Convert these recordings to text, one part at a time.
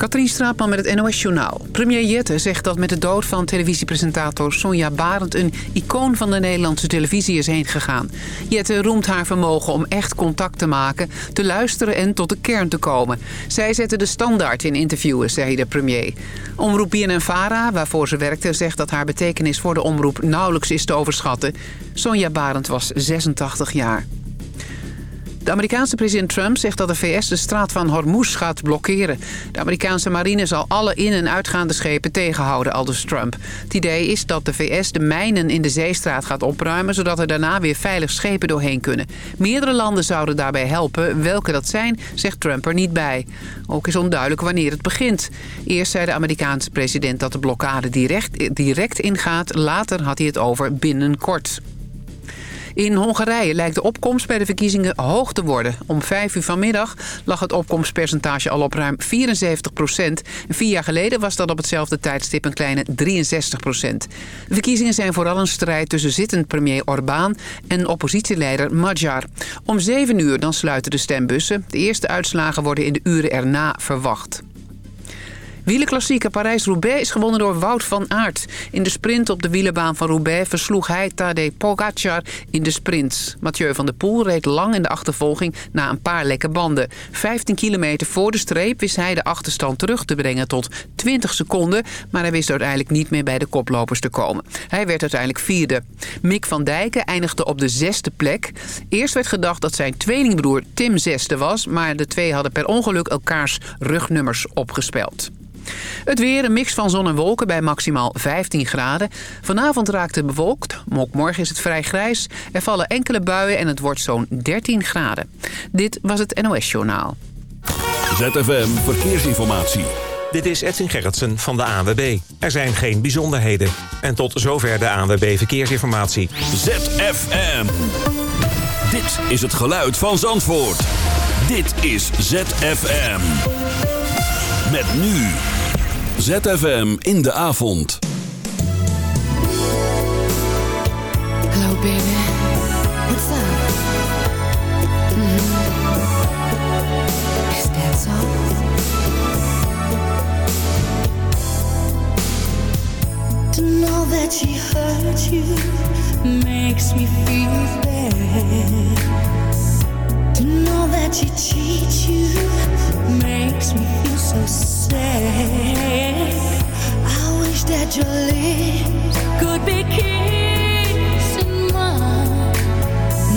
Katrien Straatman met het NOS-journaal. Premier Jette zegt dat met de dood van televisiepresentator Sonja Barend... een icoon van de Nederlandse televisie is heen gegaan. Jette roemt haar vermogen om echt contact te maken, te luisteren en tot de kern te komen. Zij zette de standaard in interviewen, zei de premier. Omroep BNNVARA, waarvoor ze werkte, zegt dat haar betekenis voor de omroep nauwelijks is te overschatten. Sonja Barend was 86 jaar. De Amerikaanse president Trump zegt dat de VS de straat van Hormuz gaat blokkeren. De Amerikaanse marine zal alle in- en uitgaande schepen tegenhouden, aldus Trump. Het idee is dat de VS de mijnen in de zeestraat gaat opruimen... zodat er daarna weer veilig schepen doorheen kunnen. Meerdere landen zouden daarbij helpen. Welke dat zijn, zegt Trump er niet bij. Ook is onduidelijk wanneer het begint. Eerst zei de Amerikaanse president dat de blokkade direct, direct ingaat. Later had hij het over binnenkort. In Hongarije lijkt de opkomst bij de verkiezingen hoog te worden. Om vijf uur vanmiddag lag het opkomstpercentage al op ruim 74 procent. Vier jaar geleden was dat op hetzelfde tijdstip een kleine 63 procent. De verkiezingen zijn vooral een strijd tussen zittend premier Orbán en oppositieleider Magyar. Om zeven uur dan sluiten de stembussen. De eerste uitslagen worden in de uren erna verwacht. Wielenklassieker Parijs-Roubaix is gewonnen door Wout van Aert. In de sprint op de wielenbaan van Roubaix versloeg hij Tadej Pogacar in de sprint. Mathieu van der Poel reed lang in de achtervolging na een paar lekke banden. 15 kilometer voor de streep wist hij de achterstand terug te brengen tot 20 seconden... maar hij wist uiteindelijk niet meer bij de koplopers te komen. Hij werd uiteindelijk vierde. Mick van Dijken eindigde op de zesde plek. Eerst werd gedacht dat zijn tweelingbroer Tim zesde was... maar de twee hadden per ongeluk elkaars rugnummers opgespeld. Het weer, een mix van zon en wolken bij maximaal 15 graden. Vanavond raakt het bewolkt, ook morgen is het vrij grijs. Er vallen enkele buien en het wordt zo'n 13 graden. Dit was het NOS Journaal. ZFM Verkeersinformatie. Dit is Edwin Gerritsen van de ANWB. Er zijn geen bijzonderheden. En tot zover de ANWB Verkeersinformatie. ZFM. Dit is het geluid van Zandvoort. Dit is ZFM. Met nu. ZFM in de avond. Hello, baby. What's up? Mm-hmm. Is that so? To know that she hurt you makes me feel bad. You makes me feel so sad. I wish that your lips could be kissing mine.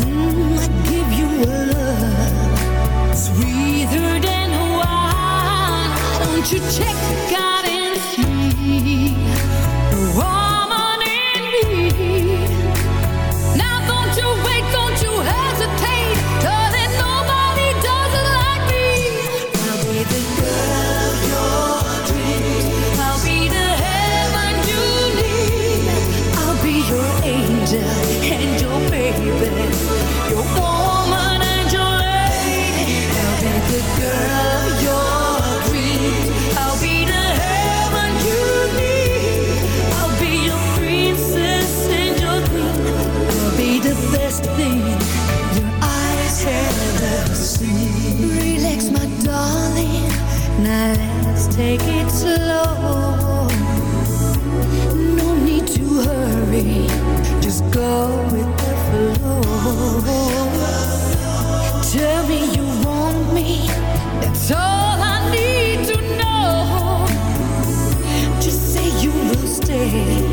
Mm, I give you a love sweeter than wine. Don't you check out and see take it slow. No need to hurry. Just go with the flow. Tell me you want me. That's all I need to know. Just say you will stay.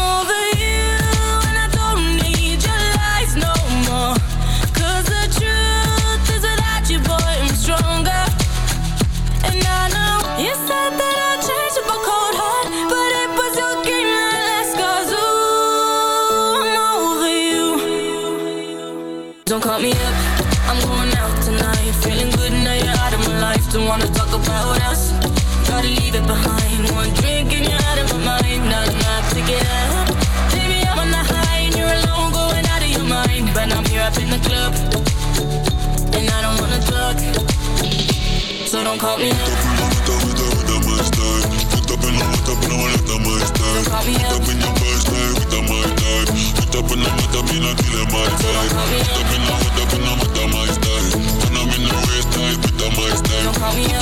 don't call me de call me up.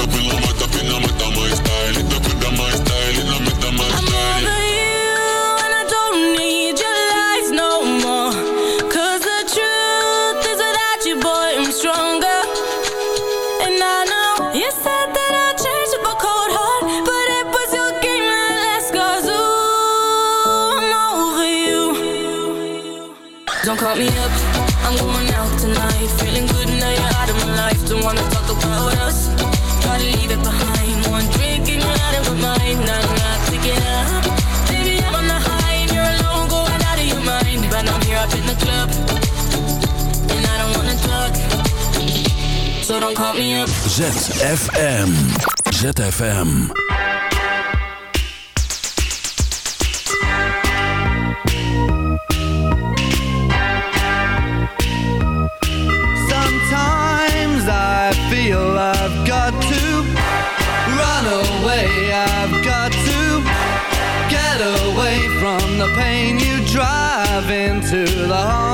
ZFM. ZFM. Sometimes I feel I've got to run away. I've got to get away from the pain you drive into the heart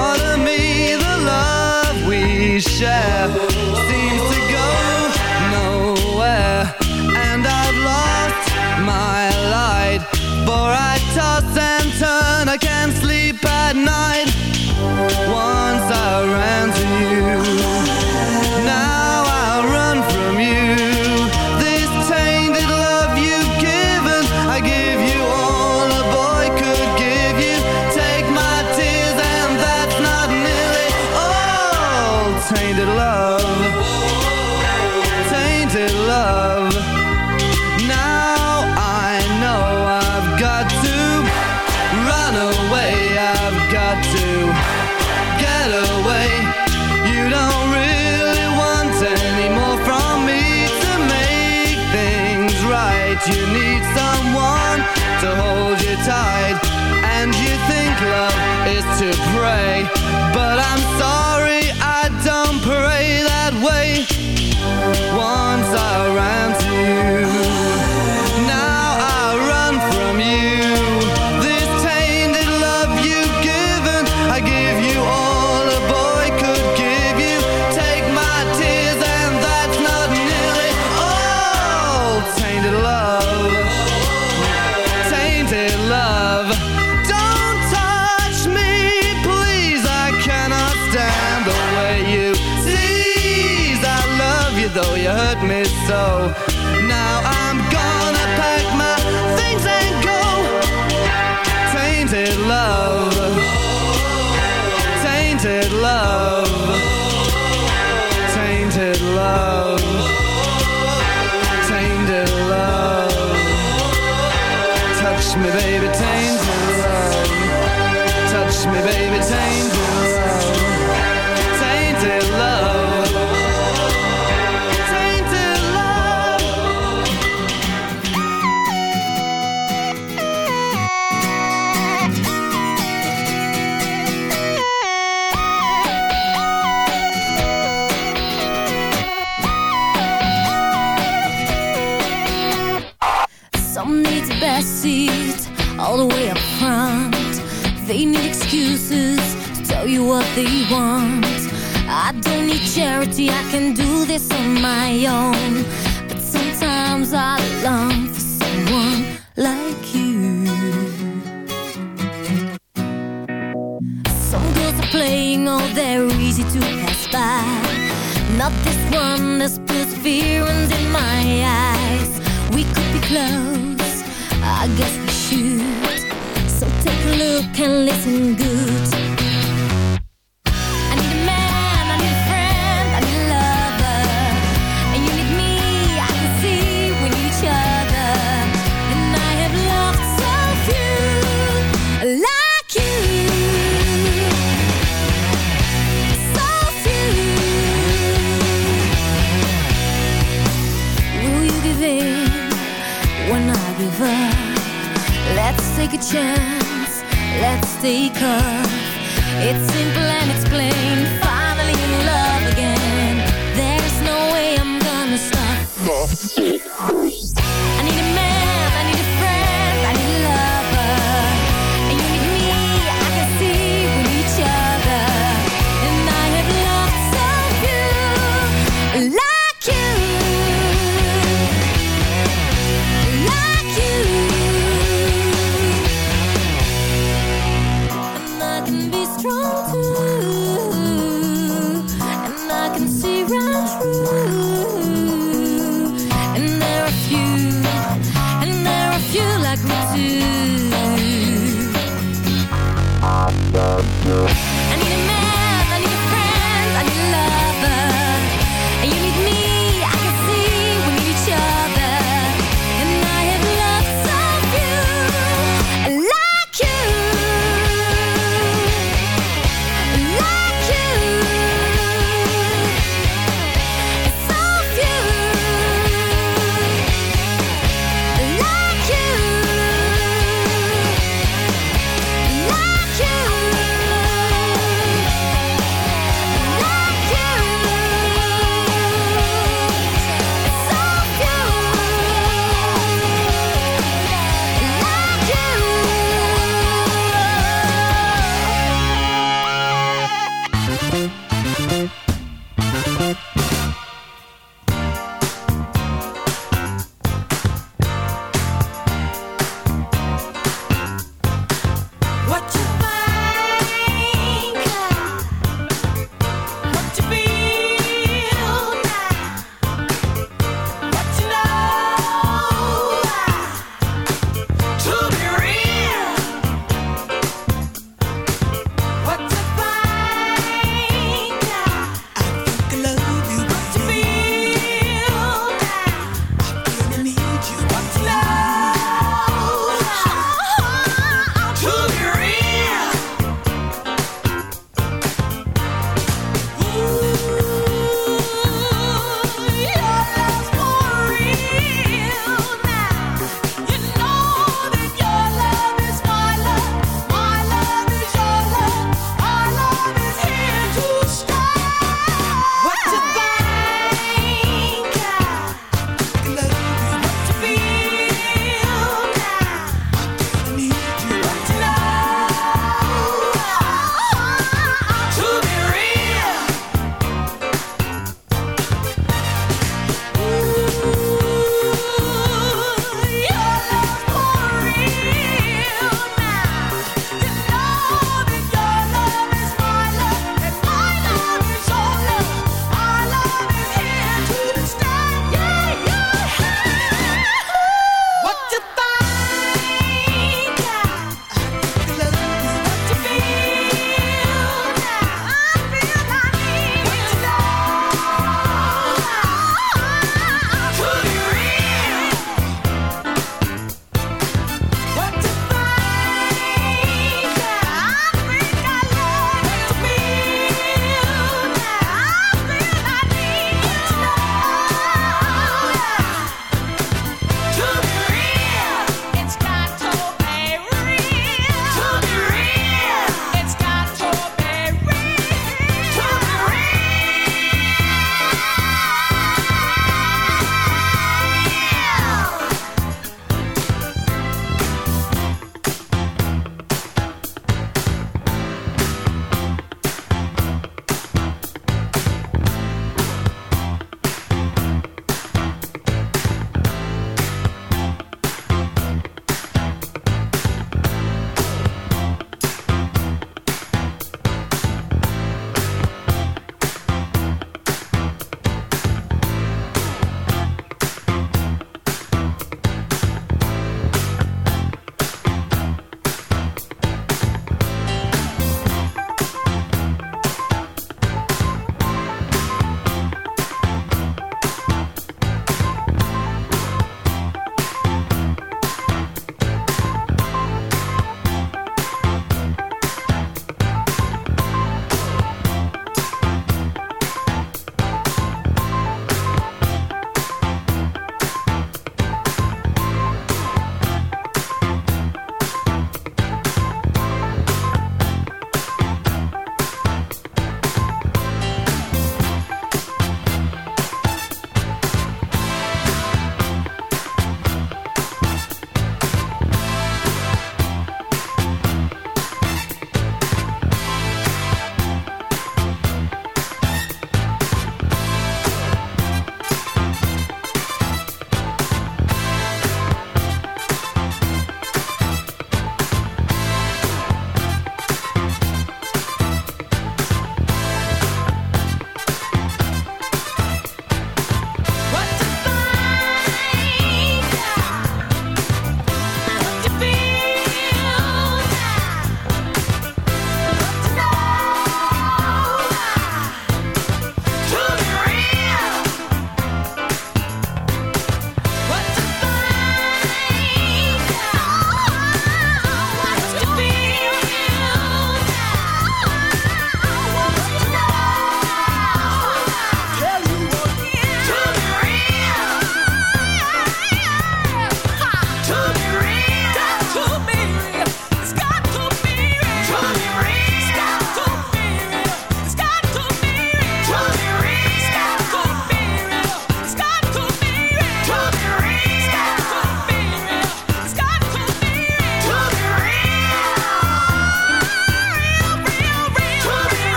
Bad night. Once I ran excuses to tell you what they want. I don't need charity, I can do this on my own. But sometimes I long for someone like you. Some girls are playing, oh, they're easy to pass by. Not this one that spills fear in my eyes. We could be close, I guess we should look and listen good.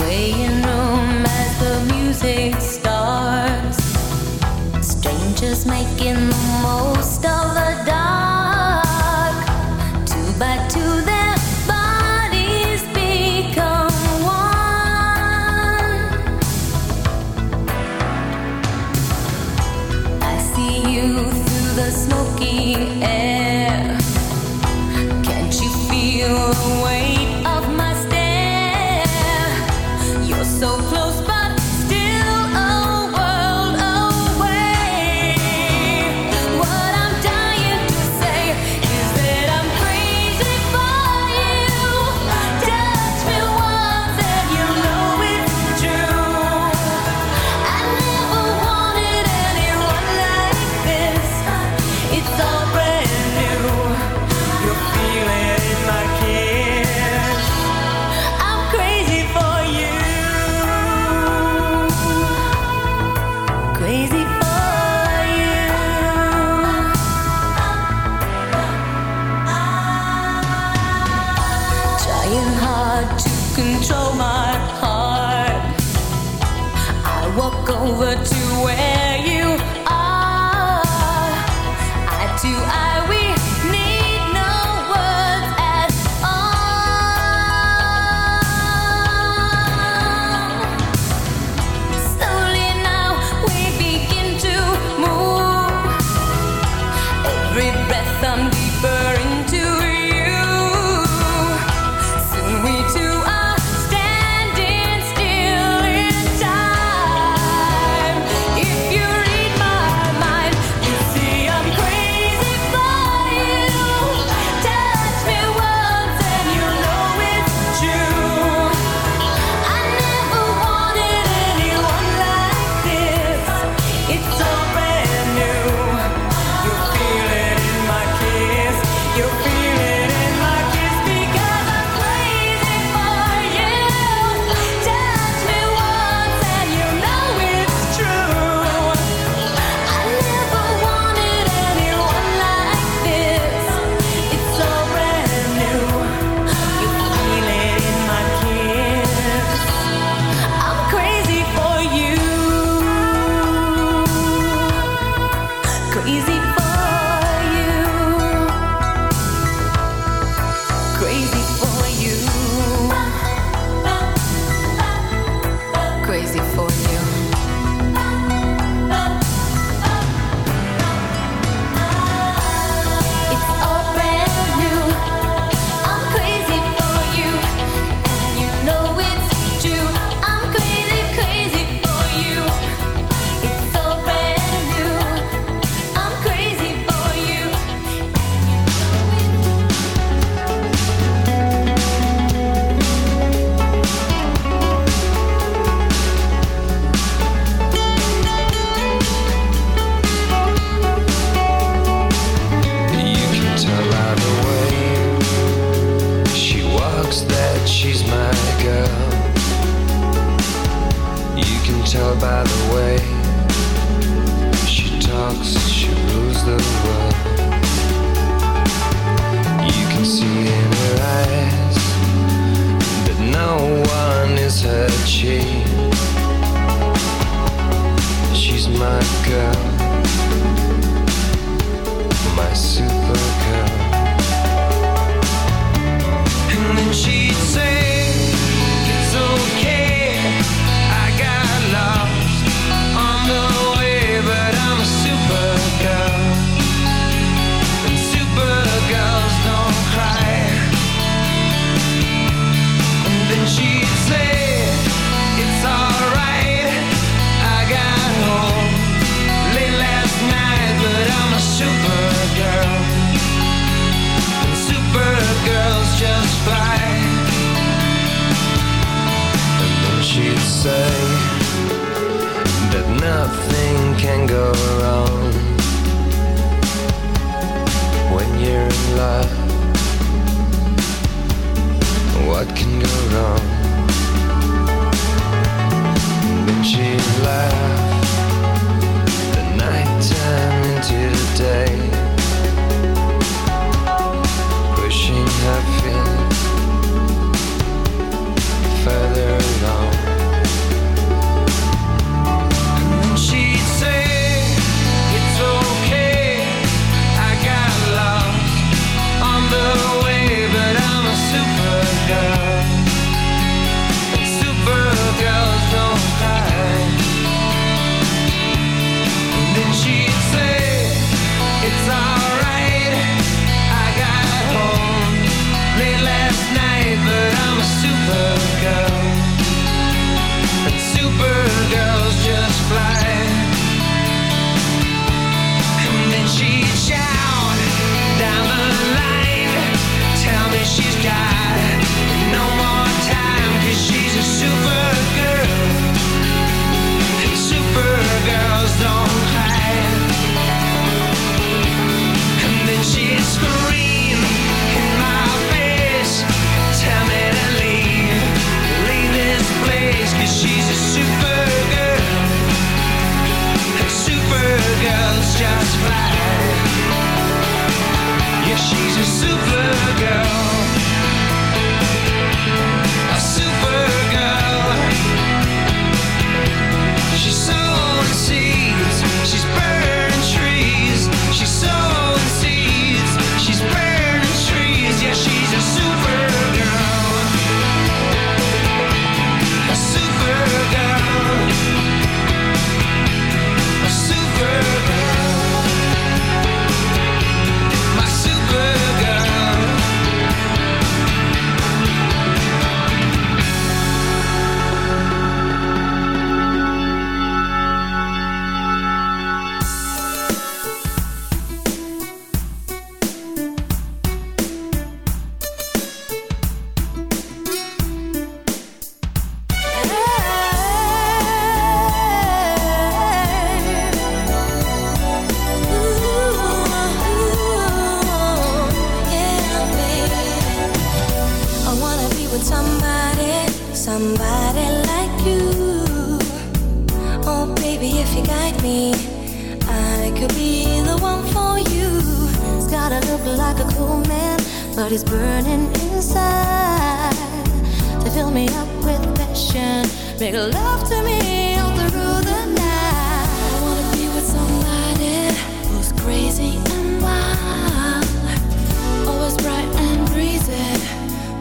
Way in room as the music starts. Strangers making the most of the dark. cheio. Make love to me all through the night. I wanna be with somebody who's crazy and wild, always bright and breezy,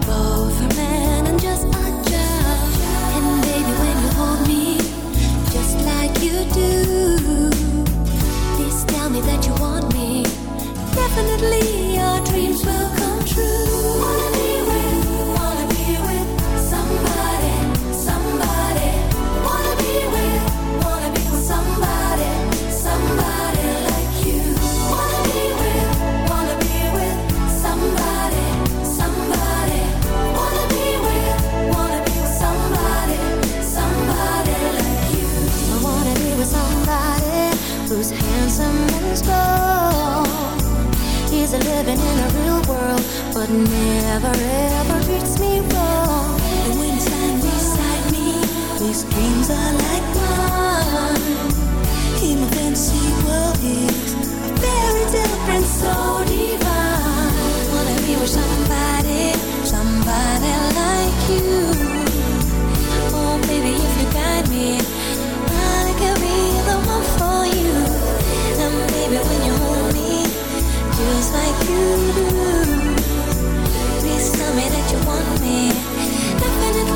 both a man and just a child. And baby, when you hold me, just like you do, please tell me that you want me. Definitely. living in a real world, but never ever treats me wrong. And when it's lying beside me, these dreams are like mine. In my fantasy world is a very different soul.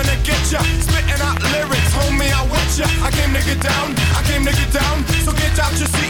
coming to get ya. Spitting out lyrics, homie, I with ya. I came to get down, I came to get down. So get out your seat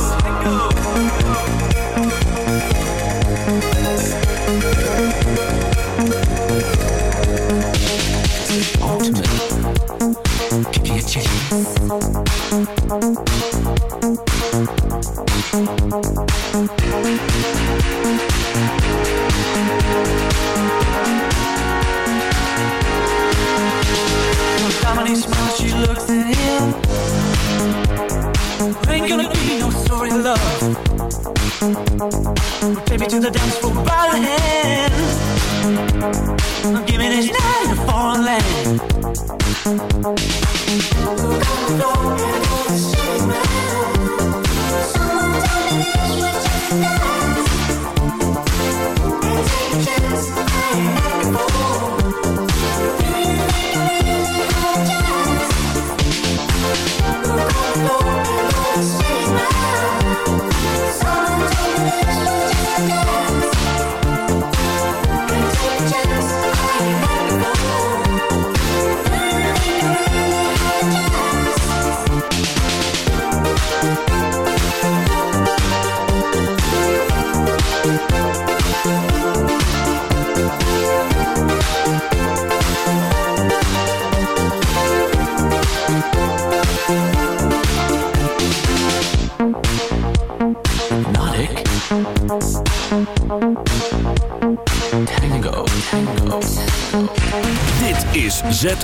go. to the dance floor.